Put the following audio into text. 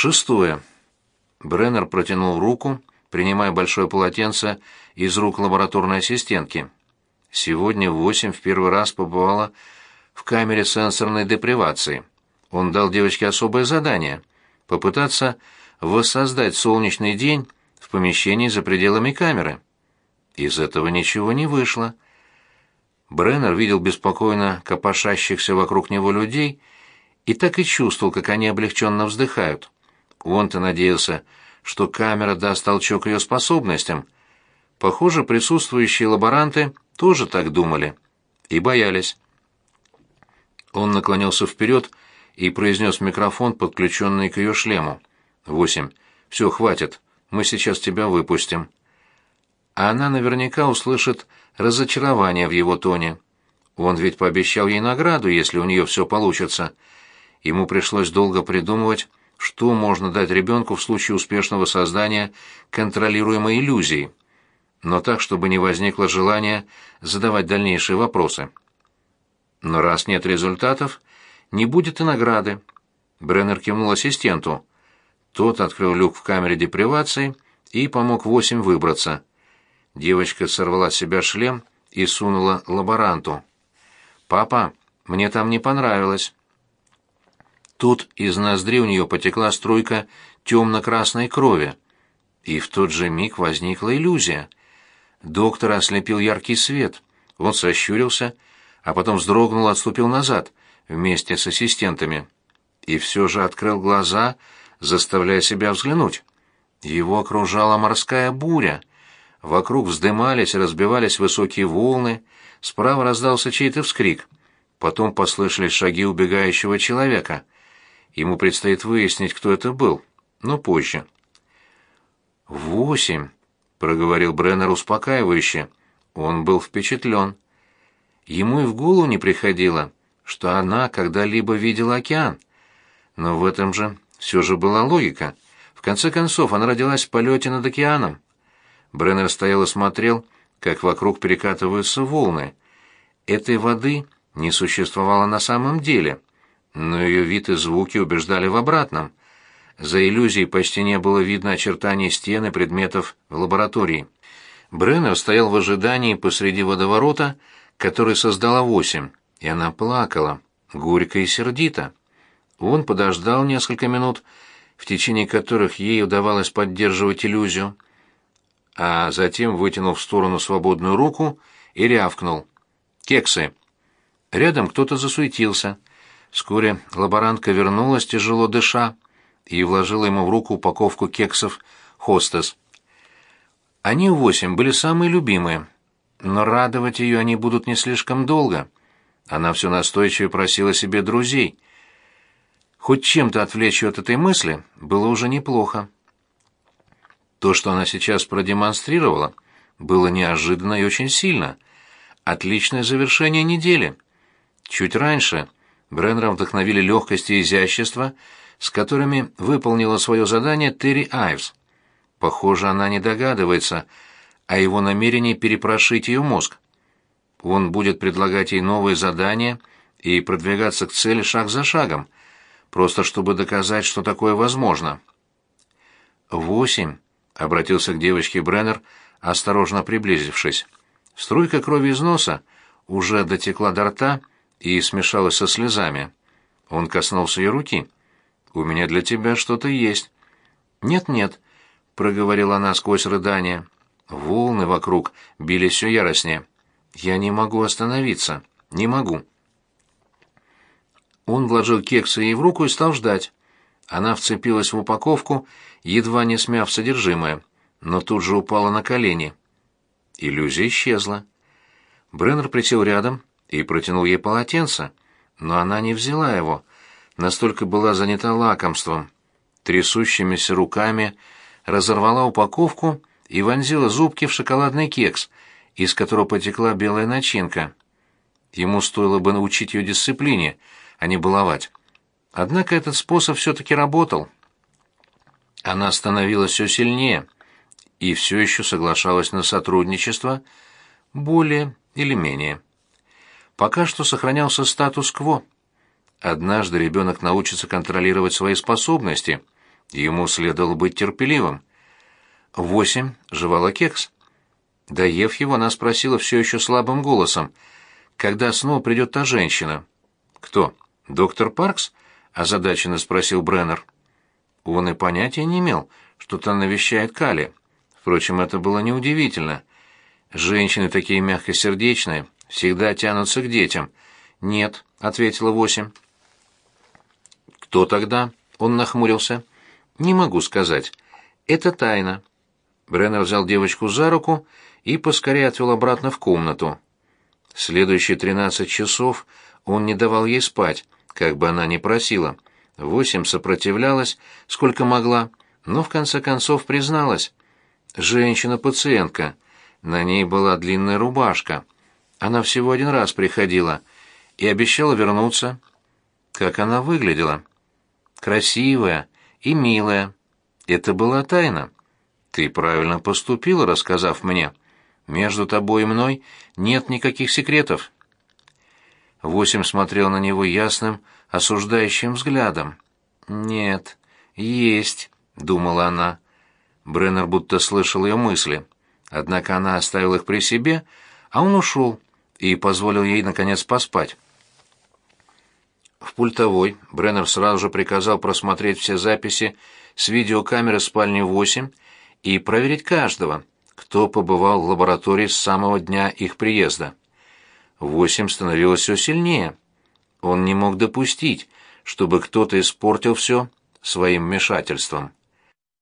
Шестое. Бреннер протянул руку, принимая большое полотенце из рук лабораторной ассистентки. Сегодня восемь в первый раз побывала в камере сенсорной депривации. Он дал девочке особое задание — попытаться воссоздать солнечный день в помещении за пределами камеры. Из этого ничего не вышло. Бреннер видел беспокойно копошащихся вокруг него людей и так и чувствовал, как они облегченно вздыхают. Он-то надеялся, что камера даст толчок ее способностям. Похоже, присутствующие лаборанты тоже так думали и боялись. Он наклонился вперед и произнес микрофон, подключенный к ее шлему. «Восемь. Все, хватит. Мы сейчас тебя выпустим». А она наверняка услышит разочарование в его тоне. Он ведь пообещал ей награду, если у нее все получится. Ему пришлось долго придумывать, что можно дать ребенку в случае успешного создания контролируемой иллюзии, но так, чтобы не возникло желания задавать дальнейшие вопросы. Но раз нет результатов, не будет и награды. Бреннер кивнул ассистенту. Тот открыл люк в камере депривации и помог восемь выбраться. Девочка сорвала с себя шлем и сунула лаборанту. «Папа, мне там не понравилось». Тут из ноздри у нее потекла струйка темно-красной крови. И в тот же миг возникла иллюзия. Доктора ослепил яркий свет. Он сощурился, а потом вздрогнул и отступил назад вместе с ассистентами. И все же открыл глаза, заставляя себя взглянуть. Его окружала морская буря. Вокруг вздымались и разбивались высокие волны, справа раздался чей-то вскрик. Потом послышались шаги убегающего человека. Ему предстоит выяснить, кто это был, но позже. «Восемь», — проговорил Бреннер успокаивающе. Он был впечатлен. Ему и в голову не приходило, что она когда-либо видела океан. Но в этом же все же была логика. В конце концов, она родилась в полете над океаном. Бреннер стоял и смотрел, как вокруг перекатываются волны. Этой воды не существовало на самом деле, но ее вид и звуки убеждали в обратном. За иллюзией почти не было видно очертаний стен и предметов в лаборатории. Бреннер стоял в ожидании посреди водоворота, который создала восемь и она плакала, горько и сердито. Он подождал несколько минут, в течение которых ей удавалось поддерживать иллюзию, а затем вытянул в сторону свободную руку и рявкнул. «Кексы!» Рядом кто-то засуетился. Вскоре лаборантка вернулась, тяжело дыша, и вложила ему в руку упаковку кексов «Хостес». Они восемь были самые любимые, но радовать ее они будут не слишком долго. Она все настойчивее просила себе друзей. Хоть чем-то отвлечь ее от этой мысли было уже неплохо. То, что она сейчас продемонстрировала, было неожиданно и очень сильно. Отличное завершение недели. Чуть раньше Бреннера вдохновили легкость и изящество, с которыми выполнила свое задание Терри Айвс. Похоже, она не догадывается о его намерении перепрошить ее мозг. Он будет предлагать ей новые задания и продвигаться к цели шаг за шагом, просто чтобы доказать, что такое возможно. «Восемь», — обратился к девочке Бреннер, осторожно приблизившись. Струйка крови из носа уже дотекла до рта и смешалась со слезами. Он коснулся ее руки. «У меня для тебя что-то есть». «Нет-нет», — проговорила она сквозь рыдание. Волны вокруг бились все яростнее. Я не могу остановиться. Не могу. Он вложил кексы ей в руку и стал ждать. Она вцепилась в упаковку, едва не смяв содержимое, но тут же упала на колени. Иллюзия исчезла. Бреннер присел рядом и протянул ей полотенце, но она не взяла его, настолько была занята лакомством. Трясущимися руками разорвала упаковку и вонзила зубки в шоколадный кекс, из которого потекла белая начинка. Ему стоило бы научить ее дисциплине, а не баловать. Однако этот способ все-таки работал. Она становилась все сильнее и все еще соглашалась на сотрудничество, более или менее. Пока что сохранялся статус-кво. Однажды ребенок научится контролировать свои способности, Ему следовало быть терпеливым. Восемь жевала кекс. Доев его, она спросила все еще слабым голосом, когда снова придет та женщина. «Кто? Доктор Паркс?» — озадаченно спросил Бреннер. Он и понятия не имел, что та навещает Кали. Впрочем, это было неудивительно. Женщины такие мягкосердечные, всегда тянутся к детям. «Нет», — ответила восемь. «Кто тогда?» — он нахмурился. «Не могу сказать. Это тайна». Бреннер взял девочку за руку и поскорее отвел обратно в комнату. Следующие тринадцать часов он не давал ей спать, как бы она ни просила. Восемь сопротивлялась, сколько могла, но в конце концов призналась. Женщина-пациентка. На ней была длинная рубашка. Она всего один раз приходила и обещала вернуться. Как она выглядела? Красивая и милая. Это была тайна. Ты правильно поступила, рассказав мне. Между тобой и мной нет никаких секретов. Восемь смотрел на него ясным, осуждающим взглядом. «Нет, есть», — думала она. Бреннер будто слышал ее мысли. Однако она оставила их при себе, а он ушел и позволил ей, наконец, поспать. В пультовой Бреннер сразу же приказал просмотреть все записи с видеокамеры спальни 8 и проверить каждого, кто побывал в лаборатории с самого дня их приезда. Восемь становилось все сильнее. Он не мог допустить, чтобы кто-то испортил все своим вмешательством.